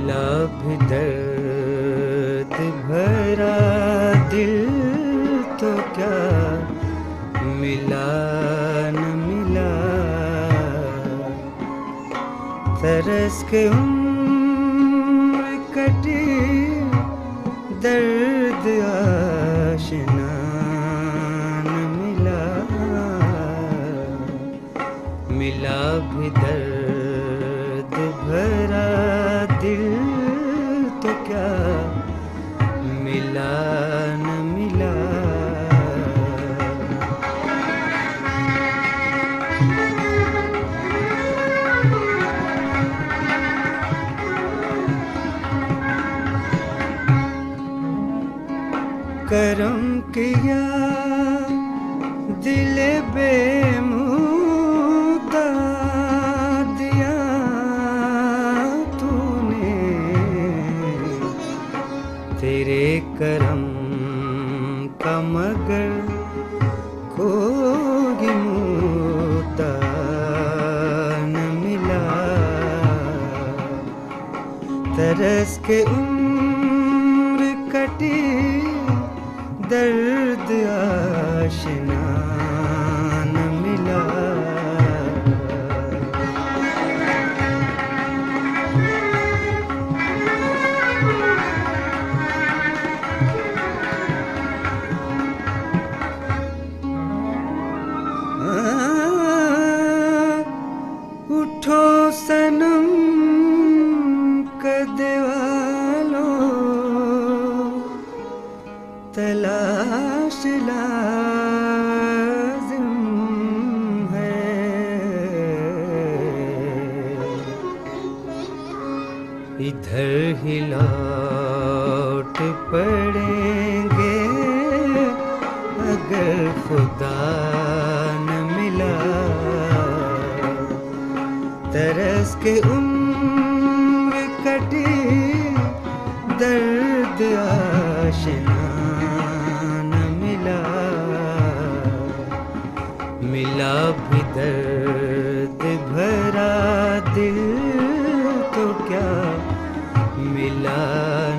بھی درد بھرا دل تو کیا ملا نہ ملا؟ ترس کے عمر کٹی ملا نہ ملا کرم کیا دل بے موتا تیرے کرم کا مگر کوئی موتا نہ ملا ترس کے عمر کٹی در اٹھو سنم کدوالو تلاش لازم ہے۔ ادھر ہی لوٹ پڑیں گے اگر خدا ترس کے عمر کٹی، درد آشنا نہ ملا۔ ملا بھی درد بھرا دل تو کیا؟ ملا